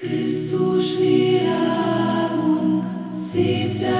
Krisztus virágunk, szép te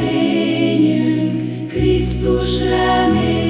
fényünk, Krisztus remény.